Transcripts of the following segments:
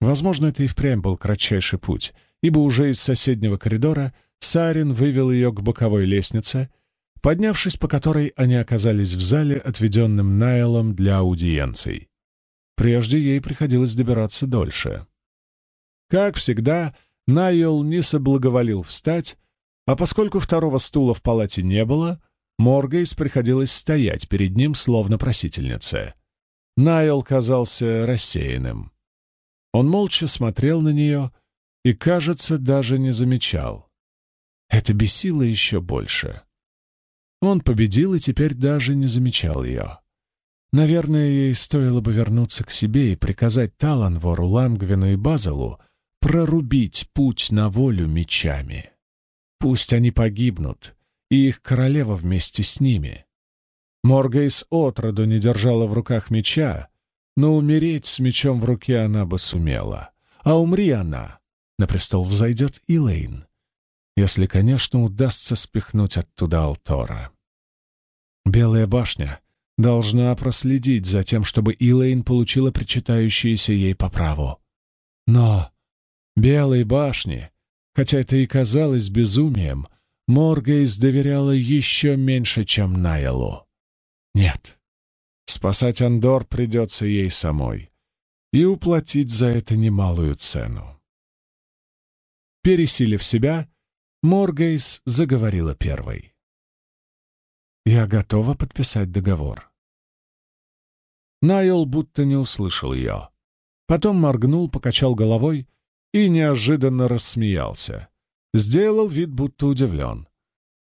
Возможно, это и впрямь был кратчайший путь, ибо уже из соседнего коридора Сарин вывел ее к боковой лестнице, поднявшись по которой они оказались в зале, отведенном Найлом для аудиенций. Прежде ей приходилось добираться дольше. Как всегда, Найл не соблаговолил встать, а поскольку второго стула в палате не было, Моргейс приходилось стоять перед ним, словно просительница. Найл казался рассеянным. Он молча смотрел на нее и, кажется, даже не замечал. Это бесило еще больше. Он победил и теперь даже не замечал ее. Наверное, ей стоило бы вернуться к себе и приказать Таланвору, Ламгвину и Базелу прорубить путь на волю мечами. Пусть они погибнут, и их королева вместе с ними. Моргейс отроду не держала в руках меча, но умереть с мечом в руке она бы сумела. А умри она, на престол взойдет Илэйн, если, конечно, удастся спихнуть оттуда Алтора. Белая башня должна проследить за тем, чтобы Илэйн получила причитающиеся ей по праву. Но Белой башне, хотя это и казалось безумием, Моргейс доверяла еще меньше, чем Найлу. Нет, спасать Андор придется ей самой и уплатить за это немалую цену. Пересилив себя, Моргейс заговорила первой. «Я готова подписать договор». Найл будто не услышал ее. Потом моргнул, покачал головой и неожиданно рассмеялся. Сделал вид, будто удивлен.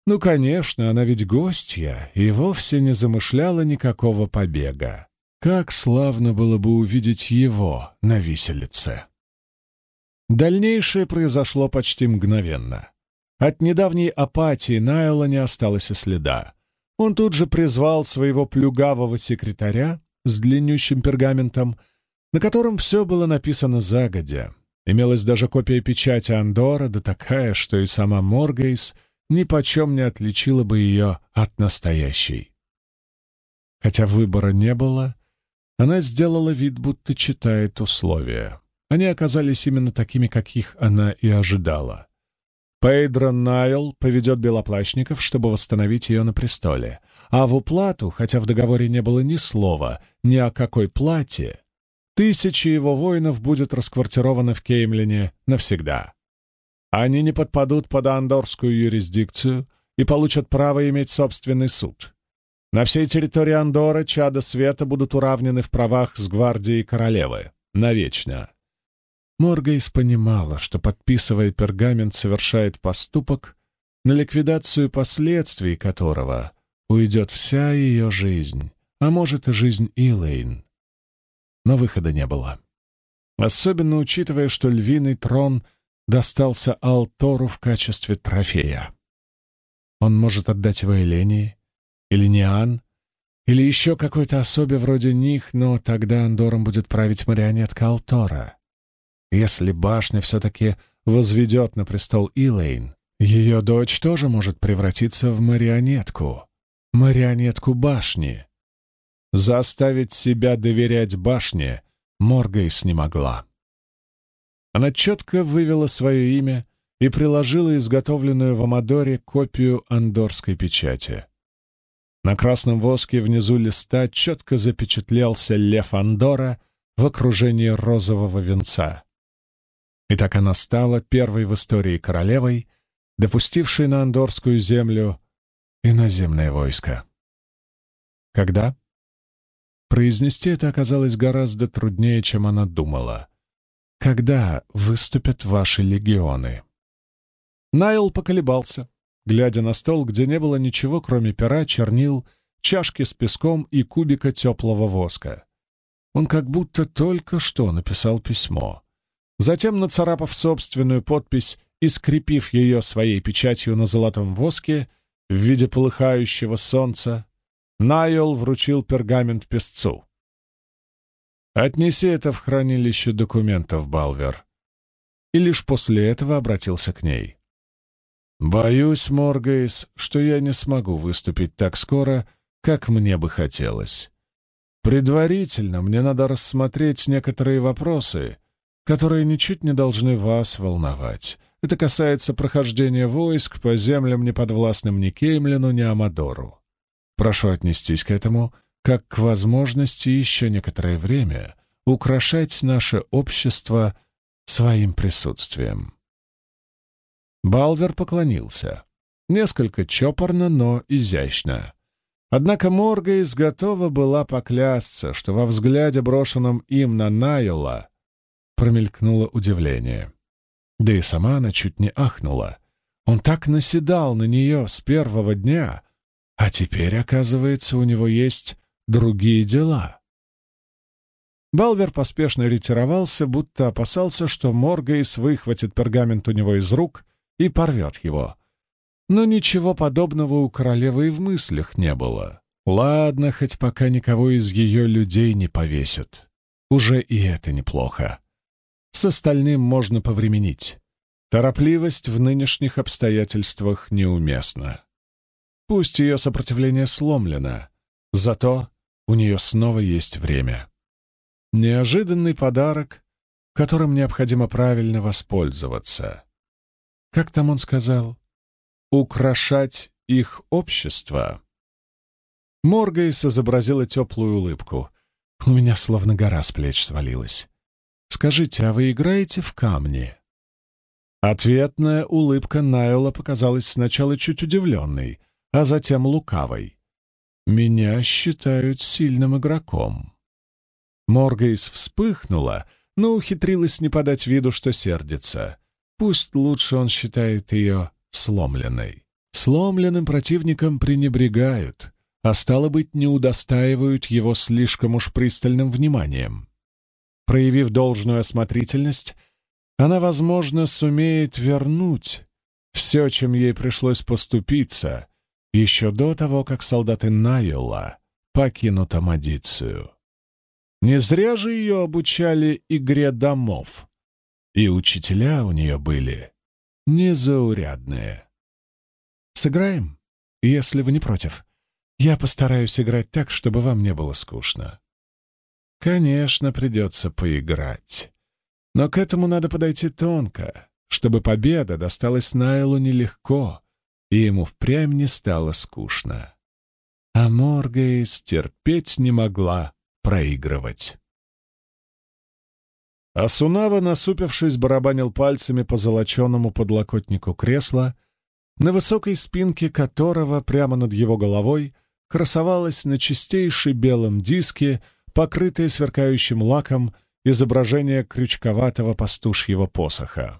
Ну, конечно, она ведь гостья и вовсе не замышляла никакого побега. Как славно было бы увидеть его на виселице. Дальнейшее произошло почти мгновенно. От недавней апатии Найла не осталось и следа. Он тут же призвал своего плюгавого секретаря с длиннющим пергаментом, на котором все было написано загодя. Имелась даже копия печати Андора, да такая, что и сама Моргейс ни почем не отличила бы ее от настоящей. Хотя выбора не было, она сделала вид, будто читает условия. Они оказались именно такими, каких она и ожидала. Пейдро Найл поведет белоплащников, чтобы восстановить ее на престоле. А в уплату, хотя в договоре не было ни слова, ни о какой плате, тысячи его воинов будет расквартировано в Кеймлине навсегда. Они не подпадут под андорскую юрисдикцию и получат право иметь собственный суд. На всей территории Андора чада света будут уравнены в правах с гвардией королевы. Навечно. Моргейс понимала, что, подписывая пергамент, совершает поступок, на ликвидацию последствий которого уйдет вся ее жизнь, а может и жизнь Илэйн. Но выхода не было. Особенно учитывая, что львиный трон достался Алтору в качестве трофея. Он может отдать его Элении или Ниан, или еще какой-то особе вроде них, но тогда Андором будет править марионетка Алтора. Если башня все-таки возведет на престол Илэйн, ее дочь тоже может превратиться в марионетку. Марионетку башни. Заставить себя доверять башне Моргейс не могла. Она четко вывела свое имя и приложила изготовленную в Амадоре копию андорской печати. На красном воске внизу листа четко запечатлелся лев Андора в окружении розового венца. И так она стала первой в истории королевой, допустившей на Андорскую землю иноземное войско. Когда? Произнести это оказалось гораздо труднее, чем она думала. Когда выступят ваши легионы? Найл поколебался, глядя на стол, где не было ничего, кроме пера, чернил, чашки с песком и кубика теплого воска. Он как будто только что написал письмо. Затем, нацарапав собственную подпись и скрепив ее своей печатью на золотом воске в виде полыхающего солнца, Найол вручил пергамент песцу. «Отнеси это в хранилище документов, Балвер». И лишь после этого обратился к ней. «Боюсь, Моргейс, что я не смогу выступить так скоро, как мне бы хотелось. Предварительно мне надо рассмотреть некоторые вопросы, которые ничуть не должны вас волновать. Это касается прохождения войск по землям, неподвластным ни Кеймлину, ни Амадору. Прошу отнестись к этому как к возможности еще некоторое время украшать наше общество своим присутствием. Балвер поклонился. Несколько чопорно, но изящно. Однако Моргейс готова была поклясться, что во взгляде, брошенном им на Найла, промелькнуло удивление. Да и сама она чуть не ахнула. Он так наседал на нее с первого дня, а теперь, оказывается, у него есть другие дела. Балвер поспешно ретировался, будто опасался, что Моргейс выхватит пергамент у него из рук и порвет его. Но ничего подобного у королевы и в мыслях не было. Ладно, хоть пока никого из ее людей не повесят. Уже и это неплохо. С остальным можно повременить. Торопливость в нынешних обстоятельствах неуместна. Пусть ее сопротивление сломлено, зато у нее снова есть время. Неожиданный подарок, которым необходимо правильно воспользоваться. Как там он сказал? Украшать их общество. Моргейс изобразила теплую улыбку. У меня словно гора с плеч свалилась. «Скажите, а вы играете в камни?» Ответная улыбка Найла показалась сначала чуть удивленной, а затем лукавой. «Меня считают сильным игроком». Моргейс вспыхнула, но ухитрилась не подать виду, что сердится. Пусть лучше он считает ее сломленной. Сломленным противником пренебрегают, а стало быть, не удостаивают его слишком уж пристальным вниманием. Проявив должную осмотрительность, она, возможно, сумеет вернуть все, чем ей пришлось поступиться, еще до того, как солдаты Найола покинут Амадицию. Не зря же ее обучали игре домов, и учителя у нее были незаурядные. «Сыграем, если вы не против. Я постараюсь играть так, чтобы вам не было скучно». «Конечно, придется поиграть. Но к этому надо подойти тонко, чтобы победа досталась Найлу нелегко, и ему впрямь не стало скучно. А Моргейс терпеть не могла проигрывать. Асунава, насупившись, барабанил пальцами по золоченому подлокотнику кресла, на высокой спинке которого прямо над его головой красовалась на чистейшей белом диске, покрытое сверкающим лаком, изображение крючковатого пастушьего посоха.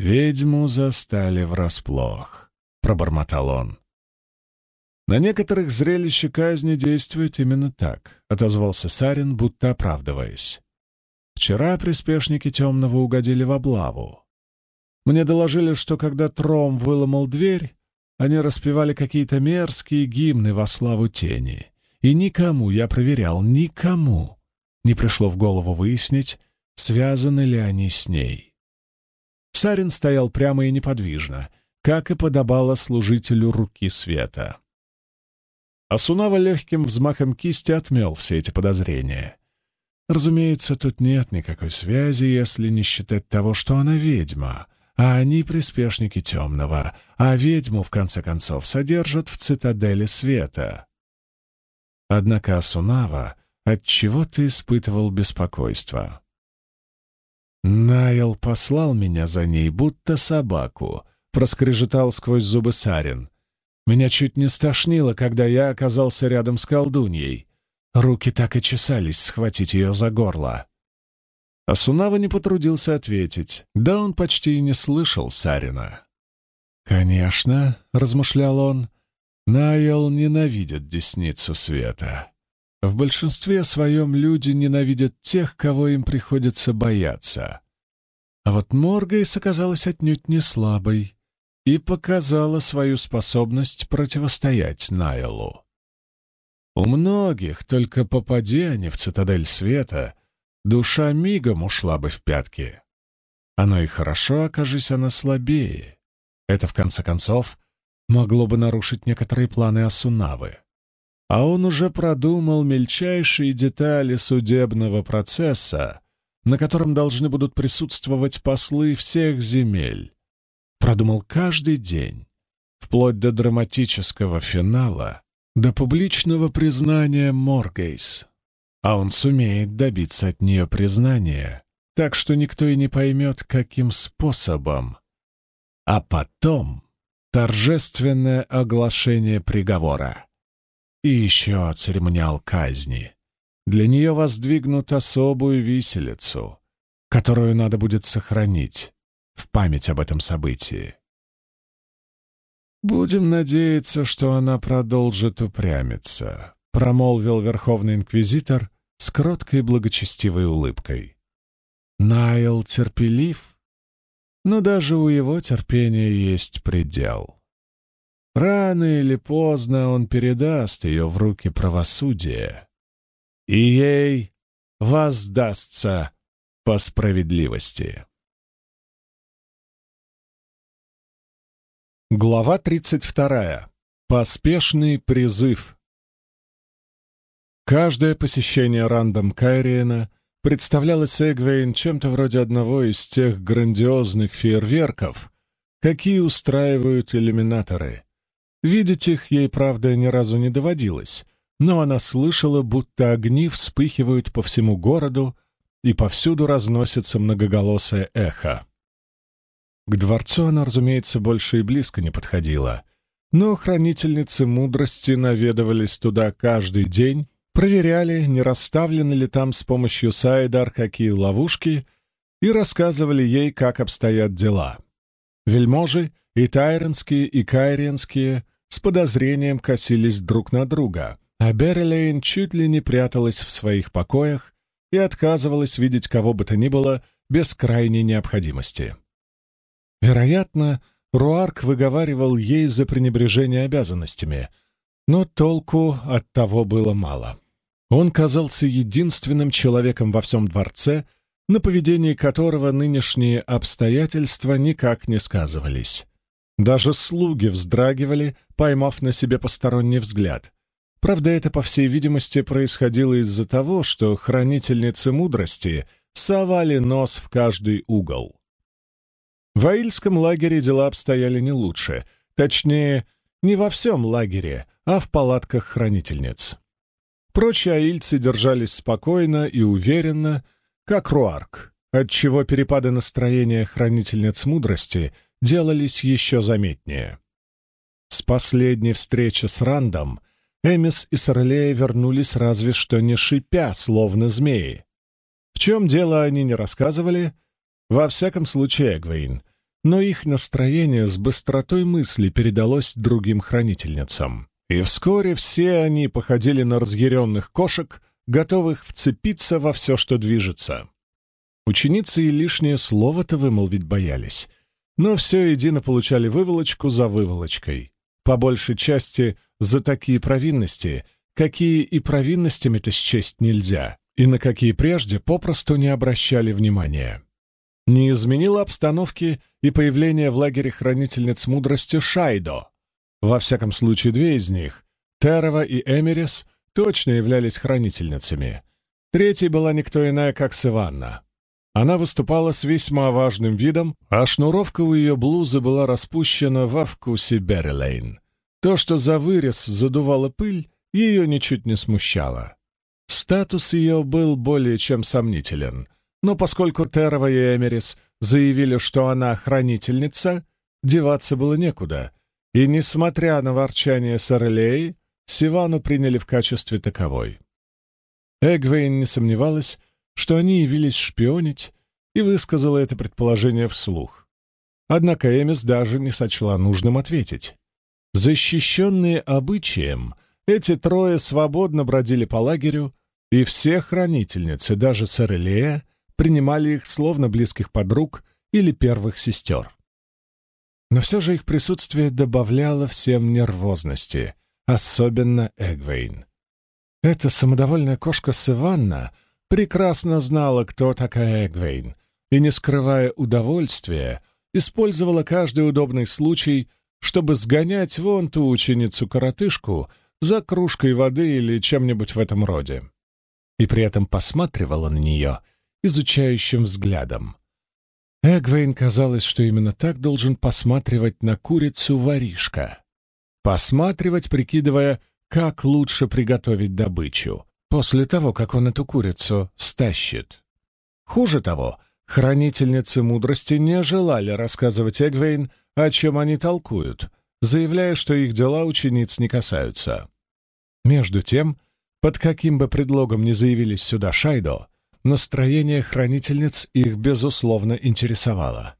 «Ведьму застали врасплох», — пробормотал он. «На некоторых зрелище казни действует именно так», — отозвался Сарин, будто оправдываясь. Вчера приспешники темного угодили в облаву. Мне доложили, что когда Тром выломал дверь, они распевали какие-то мерзкие гимны во славу тени. И никому, я проверял, никому не пришло в голову выяснить, связаны ли они с ней. Сарин стоял прямо и неподвижно, как и подобало служителю руки света. Асунава легким взмахом кисти отмел все эти подозрения. Разумеется, тут нет никакой связи, если не считать того, что она ведьма, а они приспешники темного, а ведьму, в конце концов, содержат в цитадели света. Однако Асунава отчего-то испытывал беспокойство. «Найл послал меня за ней, будто собаку», — проскрежетал сквозь зубы Сарин. «Меня чуть не стошнило, когда я оказался рядом с колдуньей. Руки так и чесались схватить ее за горло. А Сунава не потрудился ответить. Да он почти и не слышал Сарина. «Конечно», — размышлял он, — «Найл ненавидит десницу света. В большинстве своем люди ненавидят тех, кого им приходится бояться. А вот Моргейс оказалась отнюдь не слабой и показала свою способность противостоять Найлу. У многих, только попади они в цитадель света, душа мигом ушла бы в пятки. Оно и хорошо, окажись она слабее. Это, в конце концов, могло бы нарушить некоторые планы Асунавы. А он уже продумал мельчайшие детали судебного процесса, на котором должны будут присутствовать послы всех земель. Продумал каждый день, вплоть до драматического финала, до публичного признания Моргейс. А он сумеет добиться от нее признания, так что никто и не поймет, каким способом. А потом торжественное оглашение приговора. И еще церемониал казни. Для нее воздвигнут особую виселицу, которую надо будет сохранить в память об этом событии. «Будем надеяться, что она продолжит упрямиться», — промолвил Верховный Инквизитор с кроткой благочестивой улыбкой. «Найл терпелив, но даже у его терпения есть предел». Рано или поздно он передаст ее в руки правосудия, и ей воздастся по справедливости. Глава 32. Поспешный призыв. Каждое посещение Рандом Кайриена представлялось Эгвейн чем-то вроде одного из тех грандиозных фейерверков, какие устраивают иллюминаторы — Видеть их ей, правда, ни разу не доводилось, но она слышала, будто огни вспыхивают по всему городу, и повсюду разносится многоголосое эхо. К дворцу она, разумеется, больше и близко не подходила, но хранительницы мудрости наведывались туда каждый день, проверяли, не расставлены ли там с помощью Сайдар какие ловушки, и рассказывали ей, как обстоят дела. Вельможи, и тайренские, и кайренские, с подозрением косились друг на друга, а Берлейн чуть ли не пряталась в своих покоях и отказывалась видеть кого бы то ни было без крайней необходимости. Вероятно, Руарк выговаривал ей за пренебрежение обязанностями, но толку от того было мало. Он казался единственным человеком во всем дворце, на поведении которого нынешние обстоятельства никак не сказывались. Даже слуги вздрагивали, поймав на себе посторонний взгляд. Правда, это, по всей видимости, происходило из-за того, что хранительницы мудрости совали нос в каждый угол. В Аильском лагере дела обстояли не лучше, точнее, не во всем лагере, а в палатках хранительниц. Прочие аильцы держались спокойно и уверенно, как Руарк, отчего перепады настроения хранительниц мудрости — делались еще заметнее. С последней встречи с Рандом Эмис и Сорлея вернулись разве что не шипя, словно змеи. В чем дело они не рассказывали, во всяком случае Эгвейн, но их настроение с быстротой мысли передалось другим хранительницам. И вскоре все они походили на разъяренных кошек, готовых вцепиться во все, что движется. Ученицы и лишнее слово-то вымолвить боялись, но все едино получали выволочку за выволочкой. По большей части за такие провинности, какие и провинностями-то счесть нельзя, и на какие прежде попросту не обращали внимания. Не изменило обстановки и появление в лагере хранительниц мудрости Шайдо. Во всяком случае, две из них, Терова и Эмерис, точно являлись хранительницами. Третьей была никто иная, как Сыванна. Она выступала с весьма важным видом, а шнуровка у ее блузы была распущена во вкусе Беррилейн. То, что за вырез задувала пыль, ее ничуть не смущало. Статус ее был более чем сомнителен, но поскольку Терова и Эмерис заявили, что она хранительница, деваться было некуда, и, несмотря на ворчание Сорелей, Сивану приняли в качестве таковой. Эгвейн не сомневалась, что они явились шпионить, и высказала это предположение вслух. Однако Эмис даже не сочла нужным ответить. Защищенные обычаем, эти трое свободно бродили по лагерю, и все хранительницы, даже сэр Элея, принимали их словно близких подруг или первых сестер. Но все же их присутствие добавляло всем нервозности, особенно Эгвейн. Эта самодовольная кошка Сыванна — прекрасно знала, кто такая Эгвейн, и, не скрывая удовольствия, использовала каждый удобный случай, чтобы сгонять вон ту ученицу-коротышку за кружкой воды или чем-нибудь в этом роде. И при этом посматривала на нее изучающим взглядом. Эгвейн казалось, что именно так должен посматривать на курицу воришка. Посматривать, прикидывая, как лучше приготовить добычу, после того, как он эту курицу стащит. Хуже того, хранительницы мудрости не желали рассказывать Эгвейн, о чем они толкуют, заявляя, что их дела учениц не касаются. Между тем, под каким бы предлогом ни заявились сюда Шайдо, настроение хранительниц их, безусловно, интересовало.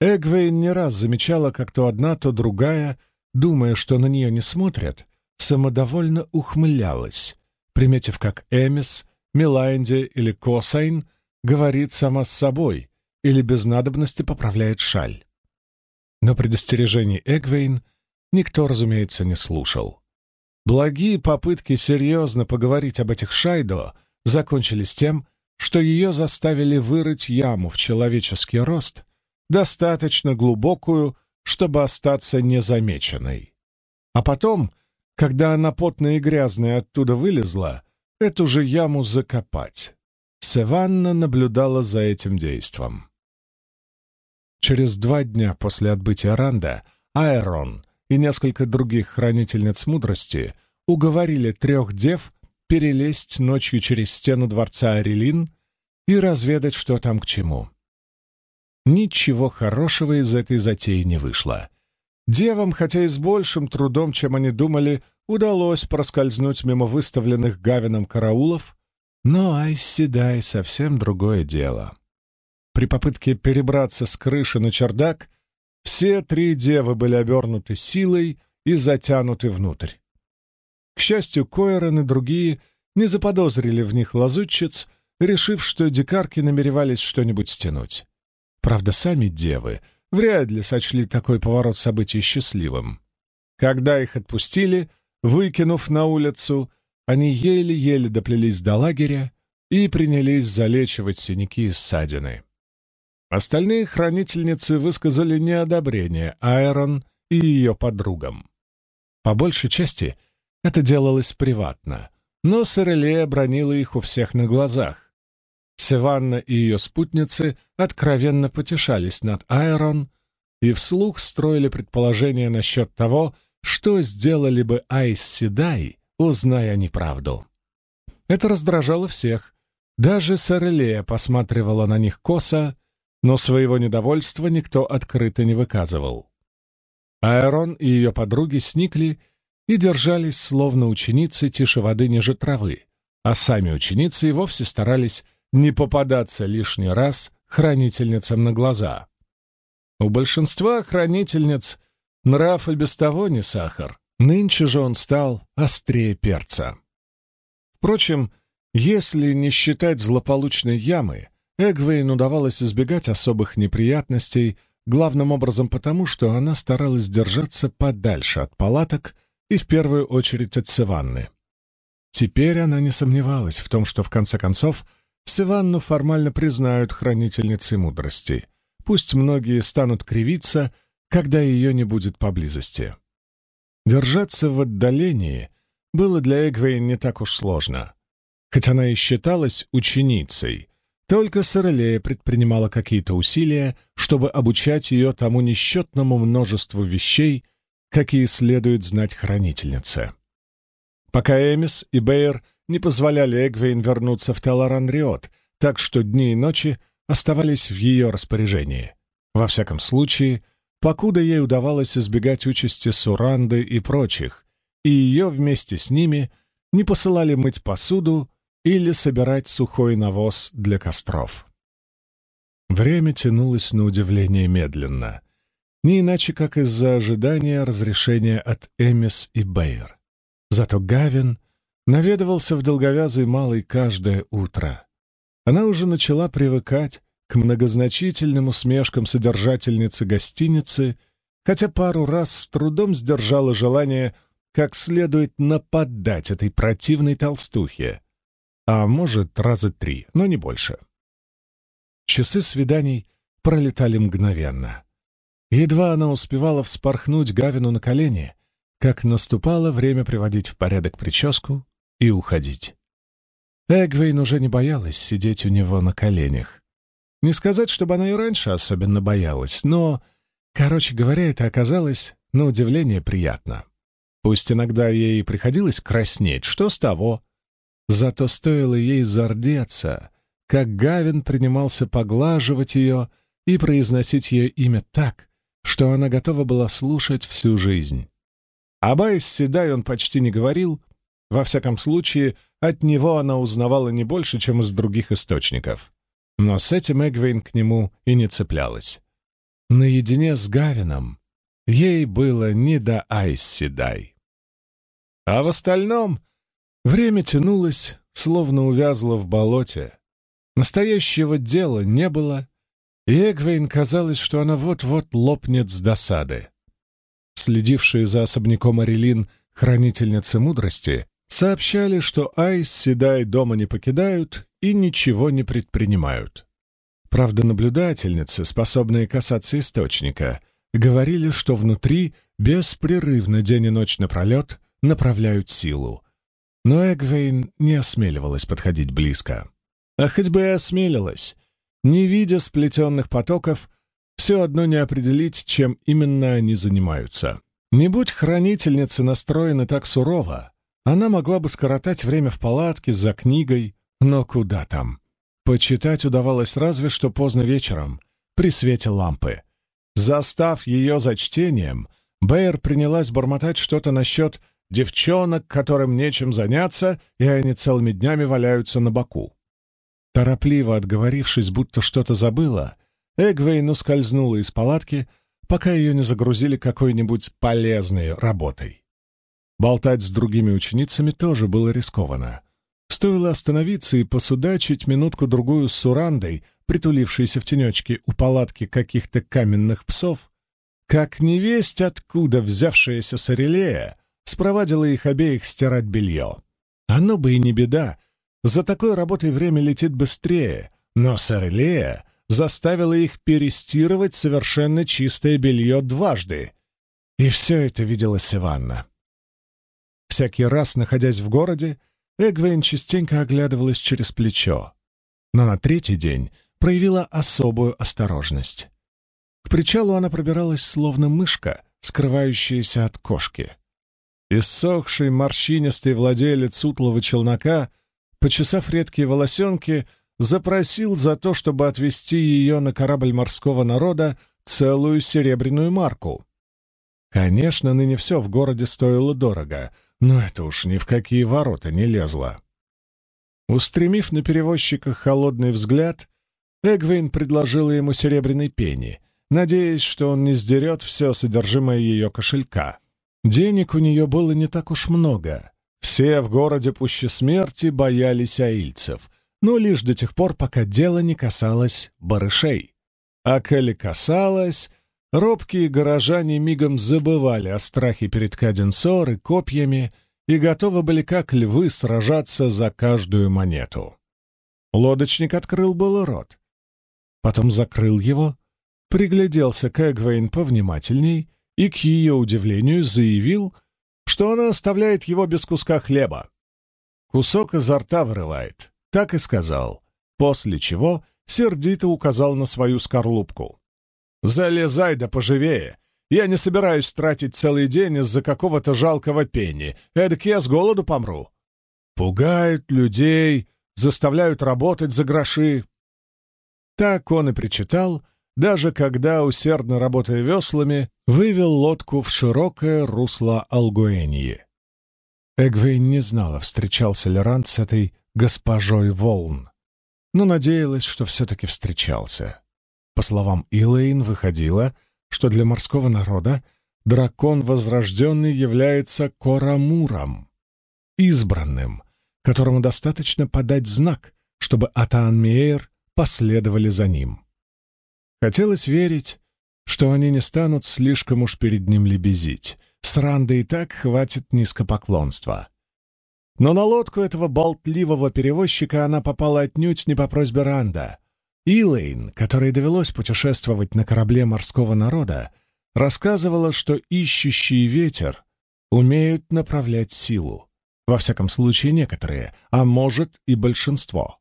Эгвейн не раз замечала, как то одна, то другая, думая, что на нее не смотрят, самодовольно ухмылялась, приметив, как Эмис, Миланди или Косайн говорит сама с собой или без надобности поправляет шаль. Но предостережений Эгвейн никто, разумеется, не слушал. Благие попытки серьезно поговорить об этих Шайдо закончились тем, что ее заставили вырыть яму в человеческий рост, достаточно глубокую, чтобы остаться незамеченной. А потом, когда она потная и грязная оттуда вылезла, эту же яму закопать. Севанна наблюдала за этим действом. Через два дня после отбытия Ранда Айрон и несколько других хранительниц мудрости уговорили трех дев перелезть ночью через стену дворца Арелин и разведать, что там к чему. Ничего хорошего из этой затеи не вышло. Девам, хотя и с большим трудом, чем они думали, удалось проскользнуть мимо выставленных Гавином караулов, но Айсседай совсем другое дело. При попытке перебраться с крыши на чердак все три девы были обернуты силой и затянуты внутрь. К счастью, Койерон и другие не заподозрили в них лазутчиц, решив, что дикарки намеревались что-нибудь стянуть. Правда, сами девы вряд ли сочли такой поворот событий счастливым. Когда их отпустили, выкинув на улицу, они еле-еле доплелись до лагеря и принялись залечивать синяки и ссадины. Остальные хранительницы высказали неодобрение Айрон и ее подругам. По большей части — это делалось приватно, но Сорелея бронила их у всех на глазах. Севанна и ее спутницы откровенно потешались над Айрон и вслух строили предположения насчет того, что сделали бы Айс Седай, узная неправду. Это раздражало всех. Даже Сорелея посматривала на них косо, но своего недовольства никто открыто не выказывал. Айрон и ее подруги сникли и держались словно ученицы тише воды ниже травы, а сами ученицы и вовсе старались не попадаться лишний раз хранительницам на глаза. У большинства хранительниц нрав и без того не сахар, нынче же он стал острее перца. Впрочем, если не считать злополучной ямы, Эгвейн удавалось избегать особых неприятностей, главным образом потому, что она старалась держаться подальше от палаток и в первую очередь от Севанны. Теперь она не сомневалась в том, что в конце концов Севанну формально признают хранительницей мудрости. Пусть многие станут кривиться, когда ее не будет поблизости. Держаться в отдалении было для Эгвейн не так уж сложно. Хоть она и считалась ученицей, только Сорелея предпринимала какие-то усилия, чтобы обучать ее тому несчетному множеству вещей, какие следует знать хранительнице. Пока Эмис и Бейер не позволяли Эгвейн вернуться в Телоран-Риот, так что дни и ночи оставались в ее распоряжении. Во всяком случае, покуда ей удавалось избегать участи Суранды и прочих, и ее вместе с ними не посылали мыть посуду или собирать сухой навоз для костров. Время тянулось на удивление медленно не иначе как из-за ожидания разрешения от Эмис и Бейер. Зато Гавин наведывался в долговязый малый каждое утро. Она уже начала привыкать к многозначительным усмешкам содержательницы гостиницы, хотя пару раз с трудом сдержала желание как следует нападать этой противной толстухе, а может, раза три, но не больше. Часы свиданий пролетали мгновенно. Едва она успевала вспорхнуть Гавину на колени, как наступало время приводить в порядок прическу и уходить. Эгвейн уже не боялась сидеть у него на коленях. Не сказать, чтобы она и раньше особенно боялась, но, короче говоря, это оказалось, на удивление, приятно. Пусть иногда ей приходилось краснеть, что с того? Зато стоило ей зардеться, как Гавин принимался поглаживать ее и произносить ее имя так, что она готова была слушать всю жизнь. Об Айс Седай он почти не говорил, во всяком случае, от него она узнавала не больше, чем из других источников. Но с этим Эгвейн к нему и не цеплялась. Наедине с Гавином ей было не до Айс Седай. А в остальном время тянулось, словно увязло в болоте. Настоящего дела не было, и Эгвейн казалось, что она вот-вот лопнет с досады. Следившие за особняком Арелин хранительницы мудрости сообщали, что Айс Седай дома не покидают и ничего не предпринимают. Правда, наблюдательницы, способные касаться источника, говорили, что внутри беспрерывно день и ночь напролет направляют силу. Но Эгвейн не осмеливалась подходить близко. А хоть бы и осмелилась, не видя сплетенных потоков, все одно не определить, чем именно они занимаются. Не будь хранительницы настроены так сурово, она могла бы скоротать время в палатке за книгой, но куда там? Почитать удавалось разве что поздно вечером, при свете лампы. Застав ее за чтением, Бэйр принялась бормотать что-то насчет девчонок, которым нечем заняться, и они целыми днями валяются на боку. Торопливо отговорившись, будто что-то забыла, Эгвейн ускользнула из палатки, пока ее не загрузили какой-нибудь полезной работой. Болтать с другими ученицами тоже было рискованно. Стоило остановиться и посудачить минутку-другую с Сурандой, притулившейся в тенечке у палатки каких-то каменных псов, как невесть, откуда взявшаяся Сорелея, спровадила их обеих стирать белье. Оно бы и не беда, за такой работой время летит быстрее, но Сорелея заставила их перестирывать совершенно чистое белье дважды. И все это виделась Иванна. Всякий раз, находясь в городе, Эгвейн частенько оглядывалась через плечо, но на третий день проявила особую осторожность. К причалу она пробиралась словно мышка, скрывающаяся от кошки. Иссохший морщинистый владелец утлого челнока, почесав редкие волосенки, запросил за то, чтобы отвезти ее на корабль морского народа целую серебряную марку. Конечно, ныне все в городе стоило дорого, но это уж ни в какие ворота не лезло. Устремив на перевозчика холодный взгляд, Эгвейн предложила ему серебряной пени, надеясь, что он не сдерет все содержимое ее кошелька. Денег у нее было не так уж много. Все в городе пуще смерти боялись аильцев, но лишь до тех пор, пока дело не касалось барышей. А коли касалось, робкие горожане мигом забывали о страхе перед Каденсор и копьями и готовы были как львы сражаться за каждую монету. Лодочник открыл было рот, потом закрыл его, пригляделся к Эгвейн повнимательней и, к ее удивлению, заявил, что она оставляет его без куска хлеба. Кусок изо рта вырывает, так и сказал, после чего сердито указал на свою скорлупку. «Залезай да поживее! Я не собираюсь тратить целый день из-за какого-то жалкого пени, эдак я с голоду помру. Пугают людей, заставляют работать за гроши». Так он и причитал, даже когда, усердно работая веслами, вывел лодку в широкое русло Алгуэньи. Эгвейн не знала, встречался ли Ранд с этой госпожой волн, но надеялась, что все-таки встречался. По словам Илэйн, выходило, что для морского народа дракон возрожденный является Корамуром, избранным, которому достаточно подать знак, чтобы Атаан Мейер последовали за ним. Хотелось верить, что они не станут слишком уж перед ним лебезить. С Рандой и так хватит низкопоклонства. Но на лодку этого болтливого перевозчика она попала отнюдь не по просьбе Ранда. Илэйн, которой довелось путешествовать на корабле морского народа, рассказывала, что ищущий ветер умеют направлять силу. во всяком случае некоторые, а может и большинство.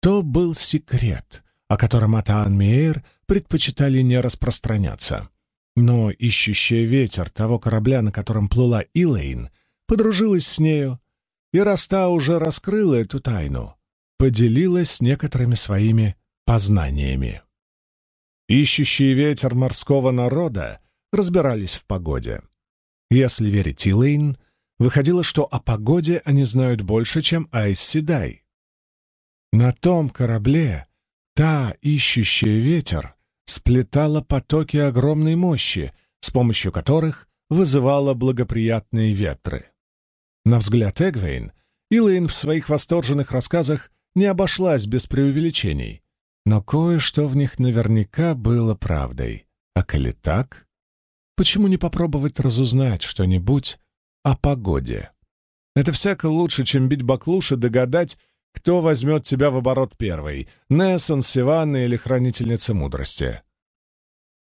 То был секрет, о котором Атаан Мейер предпочитали не распространяться. Но ищущая ветер того корабля, на котором плыла Илэйн, подружилась с нею, и раз та уже раскрыла эту тайну, поделилась некоторыми своими познаниями. Ищущие ветер морского народа разбирались в погоде. Если верить Илэйн, выходило, что о погоде они знают больше, чем Айс. На том корабле та, ищущая ветер, сплетала потоки огромной мощи, с помощью которых вызывала благоприятные ветры. На взгляд Эгвейн, Илэйн в своих восторженных рассказах не обошлась без преувеличений, но кое-что в них наверняка было правдой. А коли так, почему не попробовать разузнать что-нибудь о погоде? Это всяко лучше, чем бить баклуши, догадать, кто возьмет тебя в оборот первый — Нессон, Сиванна или Хранительница Мудрости.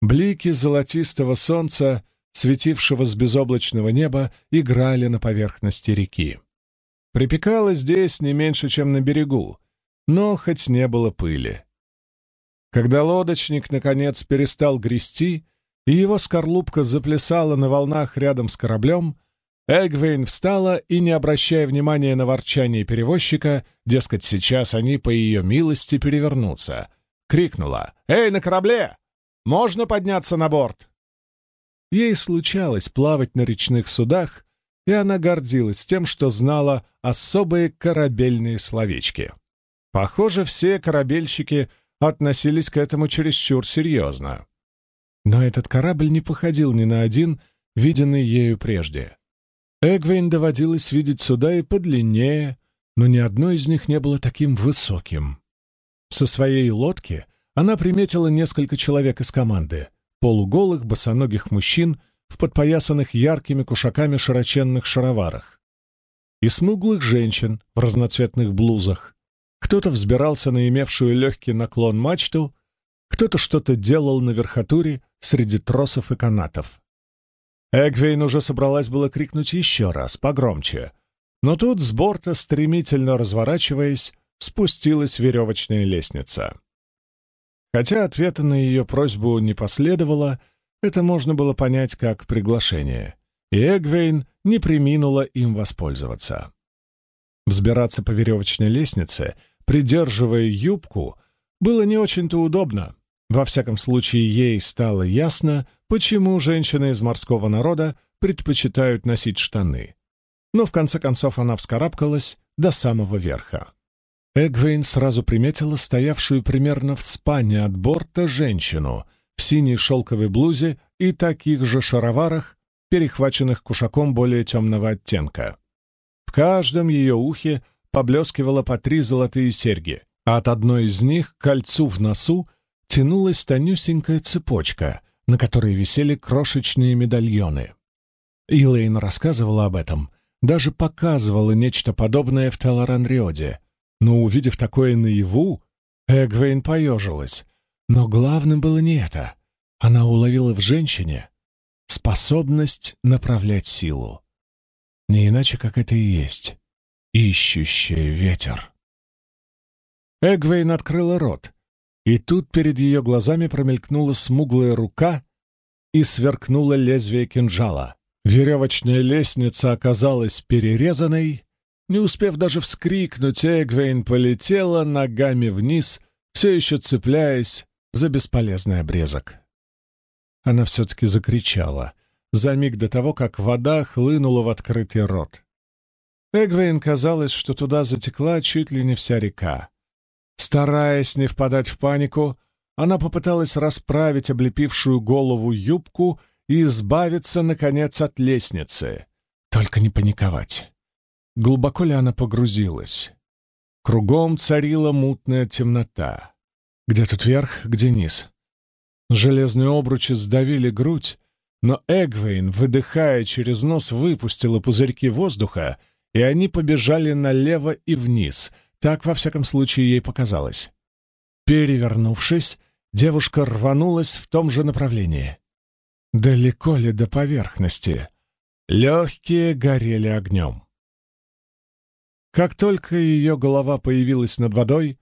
Блики золотистого солнца, светившего с безоблачного неба, играли на поверхности реки. Припекало здесь не меньше, чем на берегу, но хоть не было пыли. Когда лодочник, наконец, перестал грести, и его скорлупка заплясала на волнах рядом с кораблем, Эгвейн встала и, не обращая внимания на ворчание перевозчика, дескать, сейчас они по ее милости перевернутся, крикнула «Эй, на корабле! Можно подняться на борт?» Ей случалось плавать на речных судах, и она гордилась тем, что знала особые корабельные словечки. Похоже, все корабельщики относились к этому чересчур серьезно. Но этот корабль не походил ни на один, виденный ею прежде. Эгвейн доводилось видеть суда и подлиннее, но ни одно из них не было таким высоким. Со своей лодки она приметила несколько человек из команды, полуголых, босоногих мужчин в подпоясанных яркими кушаками широченных шароварах, и смуглых женщин в разноцветных блузах. Кто-то взбирался на имевшую легкий наклон мачту, кто-то что-то делал на верхотуре среди тросов и канатов. Эгвейн уже собралась было крикнуть еще раз, погромче. Но тут с борта, стремительно разворачиваясь, спустилась веревочная лестница. Хотя ответа на ее просьбу не последовало, это можно было понять как приглашение, и Эгвейн не приминула им воспользоваться. Взбираться по веревочной лестнице, придерживая юбку, было не очень-то удобно, во всяком случае, ей стало ясно, почему женщины из морского народа предпочитают носить штаны. Но в конце концов она вскарабкалась до самого верха. Эгвейн сразу приметила стоявшую примерно в спане от борта женщину в синей шелковой блузе и таких же шароварах, перехваченных кушаком более темного оттенка. В каждом ее ухе поблескивало по три золотые серьги, а от одной из них к кольцу в носу тянулась тонюсенькая цепочка, на которой висели крошечные медальоны. Илэйн рассказывала об этом, даже показывала нечто подобное в Телоранриоде, но, увидев такое наяву, Эгвейн поежилась. Но главным было не это. Она уловила в женщине способность направлять силу. Не иначе, как это и есть. Ищущий ветер. Эгвейн открыла рот, и тут перед ее глазами промелькнула смуглая рука и сверкнуло лезвие кинжала. Веревочная лестница оказалась перерезанной. Не успев даже вскрикнуть, Эгвейн полетела ногами вниз, все еще цепляясь за бесполезный обрезок. Она все-таки закричала, за миг до того, как вода хлынула в открытый рот. Эгвейн казалось, что туда затекла чуть ли не вся река. Стараясь не впадать в панику, она попыталась расправить облепившую голову юбку и избавиться, наконец, от лестницы. Только не паниковать. Глубоко ли она погрузилась? Кругом царила мутная темнота. Где тут верх, где низ? Железные обручи сдавили грудь, но Эгвейн, выдыхая через нос, выпустила пузырьки воздуха, и они побежали налево и вниз — так, во всяком случае, ей показалось. Перевернувшись, девушка рванулась в том же направлении. Далеко ли до поверхности? Легкие горели огнем. Как только ее голова появилась над водой,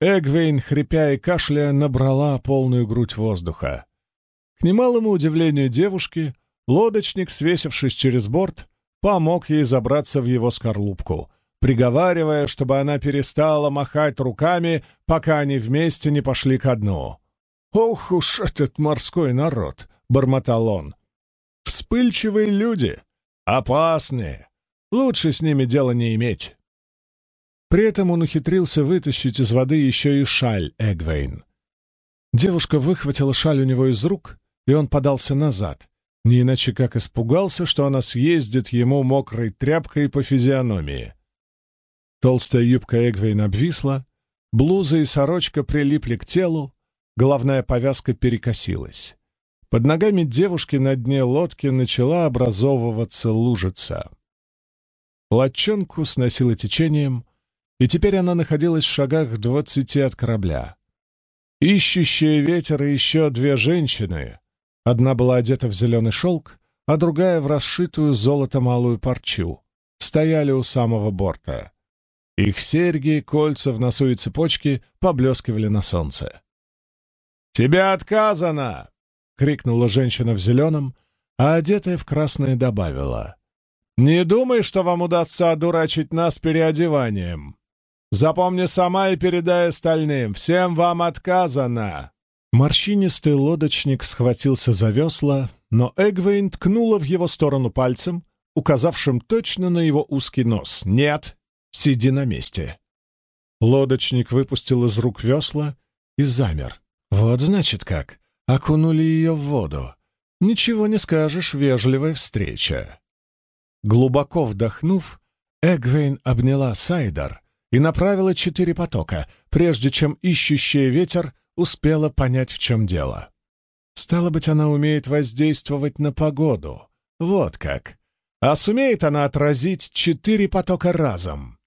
Эгвейн, хрипя и кашляя, набрала полную грудь воздуха. К немалому удивлению девушки, лодочник, свесившись через борт, помог ей забраться в его скорлупку, приговаривая, чтобы она перестала махать руками, пока они вместе не пошли ко дну. «Ох уж этот морской народ!» — бормотал он. «Вспыльчивые люди! Опасные! Лучше с ними дела не иметь!» При этом он ухитрился вытащить из воды еще и шаль Эгвейн. Девушка выхватила шаль у него из рук, и он подался назад, не иначе как испугался, что она съездит ему мокрой тряпкой по физиономии. Толстая юбка Эгвейн обвисла, блуза и сорочка прилипли к телу, головная повязка перекосилась. Под ногами девушки на дне лодки начала образовываться лужица. Лодчонку сносило течением, и теперь она находилась в шагах двадцати от корабля. Ищущие ветер и еще две женщины. Одна была одета в зеленый шелк, а другая в расшитую золотом малую парчу. Стояли у самого борта. Их серьги, кольца в носу и цепочки поблескивали на солнце. «Тебе отказано!» — крикнула женщина в зеленом, а одетая в красное добавила. «Не думай, что вам удастся одурачить нас переодеванием. Запомни сама и передай остальным. Всем вам отказано!» Морщинистый лодочник схватился за весла, но Эгвейн ткнула в его сторону пальцем, указавшим точно на его узкий нос. «Нет, сиди на месте!» Лодочник выпустил из рук весла и замер. «Вот значит как! Окунули ее в воду. Ничего не скажешь, вежливая встреча!» Глубоко вдохнув, Эгвейн обняла Сайдар и направила четыре потока, прежде чем ищущая ветер успела понять, в чем дело. Стало быть, она умеет воздействовать на погоду. Вот как. А сумеет она отразить четыре потока разом?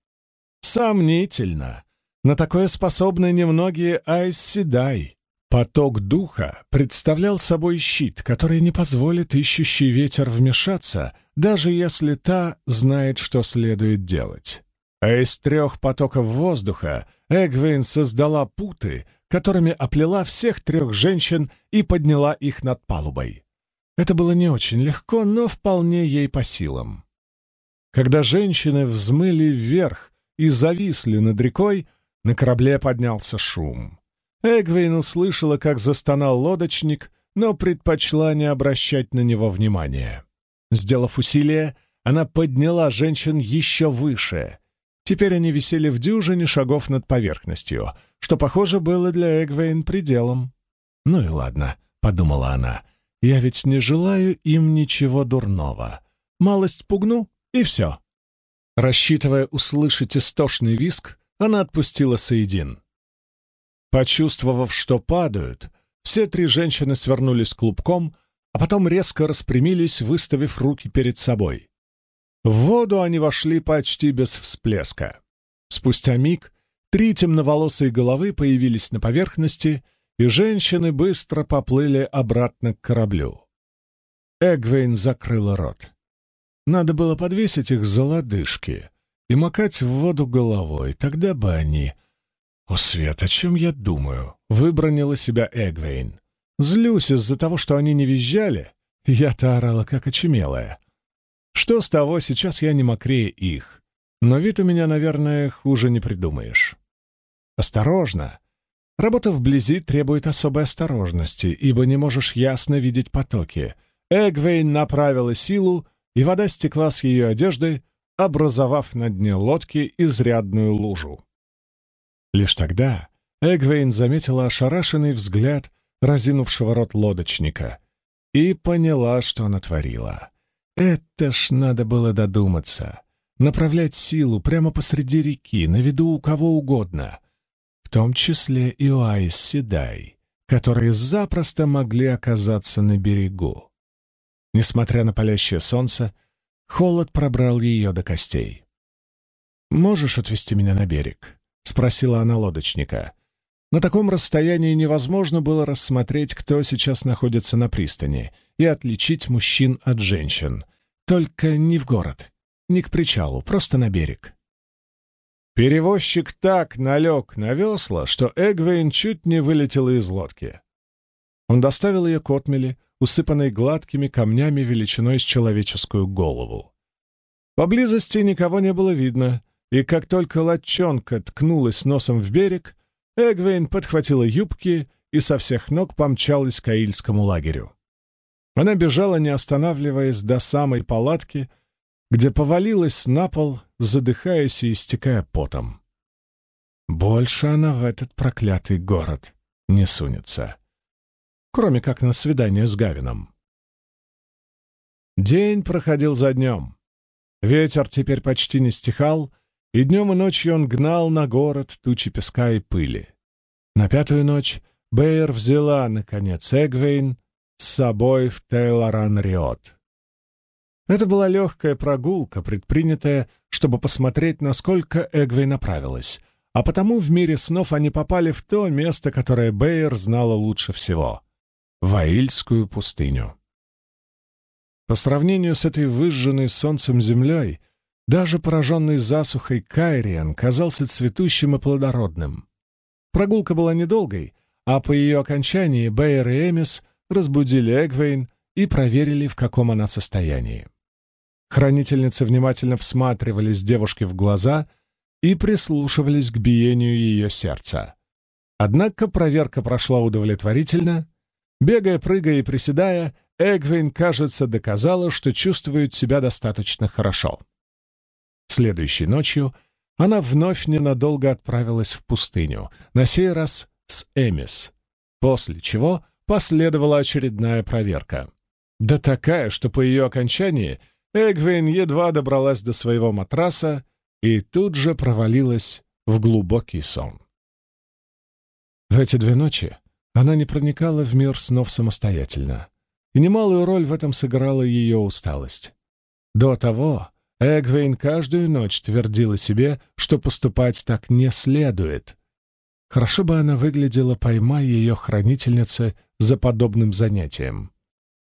Сомнительно. На такое способны немногие Айс-Седай. Поток духа представлял собой щит, который не позволит ищущий ветер вмешаться, даже если та знает, что следует делать а из трех потоков воздуха Эгвин создала путы, которыми оплела всех трех женщин и подняла их над палубой. Это было не очень легко, но вполне ей по силам. Когда женщины взмыли вверх и зависли над рекой, на корабле поднялся шум. Эгвейн услышала, как застонал лодочник, но предпочла не обращать на него внимания. Сделав усилие, она подняла женщин еще выше Теперь они висели в дюжине шагов над поверхностью, что, похоже, было для Эгвейн пределом. «Ну и ладно», — подумала она, — «я ведь не желаю им ничего дурного. Малость пугну, и все». Рассчитывая услышать истошный виск, она отпустила Саидин. Почувствовав, что падают, все три женщины свернулись клубком, а потом резко распрямились, выставив руки перед собой. В воду они вошли почти без всплеска. Спустя миг три темноволосые головы появились на поверхности, и женщины быстро поплыли обратно к кораблю. Эгвейн закрыла рот. Надо было подвесить их за лодыжки и макать в воду головой, тогда бы они... «О, Свет, о чем я думаю?» — выбронила себя Эгвейн. «Злюсь из-за того, что они не визжали. Я-то орала, как очумелая. Что с того, сейчас я не мокрее их. Но вид у меня, наверное, хуже не придумаешь. Осторожно. Работа вблизи требует особой осторожности, ибо не можешь ясно видеть потоки. Эгвейн направила силу, и вода стекла с ее одежды, образовав на дне лодки изрядную лужу. Лишь тогда Эгвейн заметила ошарашенный взгляд разинувшего рот лодочника и поняла, что она творила. Это ж надо было додуматься. Направлять силу прямо посреди реки, на виду у кого угодно. В том числе и у Айс Седай, которые запросто могли оказаться на берегу. Несмотря на палящее солнце, холод пробрал ее до костей. «Можешь отвезти меня на берег?» — спросила она лодочника. На таком расстоянии невозможно было рассмотреть, кто сейчас находится на пристани, и отличить мужчин от женщин. Только не в город, не к причалу, просто на берег. Перевозчик так налег на весла, что Эгвейн чуть не вылетела из лодки. Он доставил ее к отмели, усыпанной гладкими камнями величиной с человеческую голову. Поблизости никого не было видно, и как только лодчонка ткнулась носом в берег, Эгвейн подхватила юбки и со всех ног помчалась к Аильскому лагерю. Она бежала, не останавливаясь, до самой палатки, где повалилась на пол, задыхаясь и истекая потом. Больше она в этот проклятый город не сунется. Кроме как на свидание с Гавином. День проходил за днем. Ветер теперь почти не стихал, и днем и ночью он гнал на город тучи песка и пыли. На пятую ночь Бейер взяла, наконец, Эгвейн с собой в Тейлоран-Риот. Это была легкая прогулка, предпринятая, чтобы посмотреть, насколько Эгвей направилась, а потому в мире снов они попали в то место, которое Бейер знала лучше всего — Ваильскую пустыню. По сравнению с этой выжженной солнцем землей, даже пораженный засухой Кайриан казался цветущим и плодородным. Прогулка была недолгой, а по ее окончании Бейер и Эмис разбудили Эгвейн и проверили, в каком она состоянии. Хранительницы внимательно всматривались девушке в глаза и прислушивались к биению ее сердца. Однако проверка прошла удовлетворительно. Бегая, прыгая и приседая, Эгвейн, кажется, доказала, что чувствует себя достаточно хорошо. Следующей ночью она вновь ненадолго отправилась в пустыню, на сей раз с Эмис, после чего последовала очередная проверка. Да такая, что по ее окончании — Эгвин едва добралась до своего матраса и тут же провалилась в глубокий сон. В эти две ночи она не проникала в мир снов самостоятельно, и немалую роль в этом сыграла ее усталость. До того Эгвейн каждую ночь твердила себе, что поступать так не следует. Хорошо бы она выглядела, поймая ее хранительница за подобным занятием.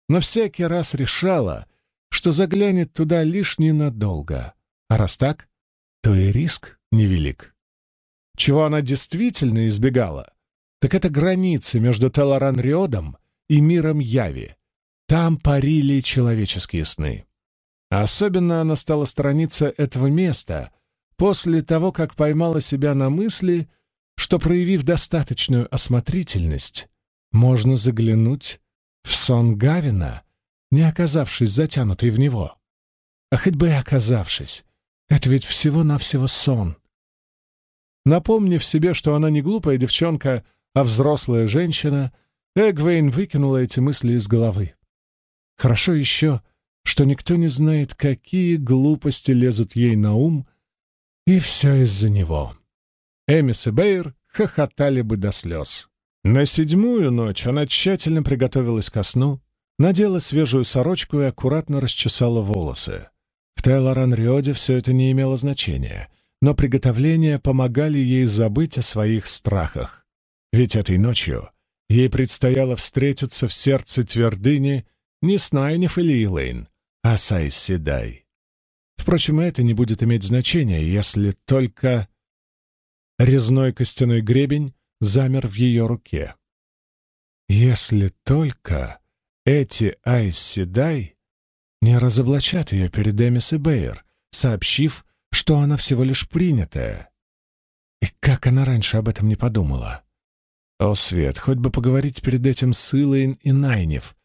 Но всякий раз решала, что заглянет туда лишь ненадолго. А раз так, то и риск невелик. Чего она действительно избегала, так это границы между Телоран-Риодом и миром Яви. Там парили человеческие сны. Особенно она стала сторониться этого места после того, как поймала себя на мысли, что, проявив достаточную осмотрительность, можно заглянуть в сон Гавина не оказавшись затянутой в него. А хоть бы и оказавшись, это ведь всего-навсего сон. Напомнив себе, что она не глупая девчонка, а взрослая женщина, Эгвейн выкинула эти мысли из головы. Хорошо еще, что никто не знает, какие глупости лезут ей на ум, и все из-за него. Эмис и Бейр хохотали бы до слез. На седьмую ночь она тщательно приготовилась ко сну, надела свежую сорочку и аккуратно расчесала волосы. В Тейлоран-Риоде все это не имело значения, но приготовления помогали ей забыть о своих страхах. Ведь этой ночью ей предстояло встретиться в сердце твердыни не с Найниф или Илэйн, а с Айсседай. Впрочем, это не будет иметь значения, если только... Резной костяной гребень замер в ее руке. Если только эти Айс-Седай не разоблачат ее перед Эмис и Бейер, сообщив, что она всего лишь принятая. И как она раньше об этом не подумала? О, Свет, хоть бы поговорить перед этим с Илэйн и Найнев.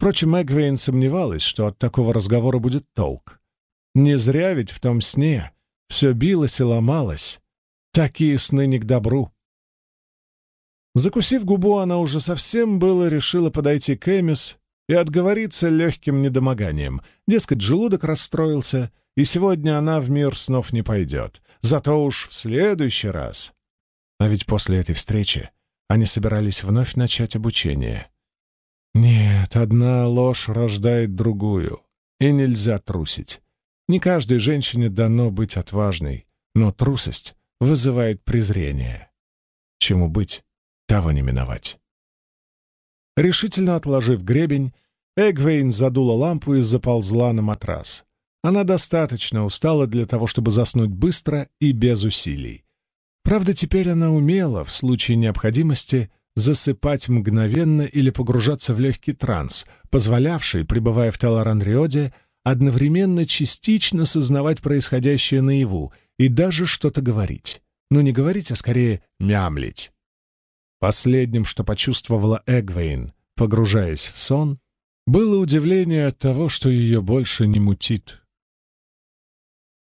Впрочем, Эгвейн сомневалась, что от такого разговора будет толк. Не зря ведь в том сне все билось и ломалось. Такие сны не к добру. Закусив губу, она уже совсем было решила подойти к Эмис и отговориться легким недомоганием. Дескать, желудок расстроился, и сегодня она в мир снов не пойдет. Зато уж в следующий раз. А ведь после этой встречи они собирались вновь начать обучение. Нет, одна ложь рождает другую, и нельзя трусить. Не каждой женщине дано быть отважной, но трусость вызывает презрение. Чему быть? того не миновать. Решительно отложив гребень, Эгвейн задула лампу и заползла на матрас. Она достаточно устала для того, чтобы заснуть быстро и без усилий. Правда, теперь она умела, в случае необходимости, засыпать мгновенно или погружаться в легкий транс, позволявший, пребывая в Телоранриоде, одновременно частично сознавать происходящее наяву и даже что-то говорить. Но не говорить, а скорее мямлить. Последним, что почувствовала Эгвейн, погружаясь в сон, было удивление от того, что ее больше не мутит.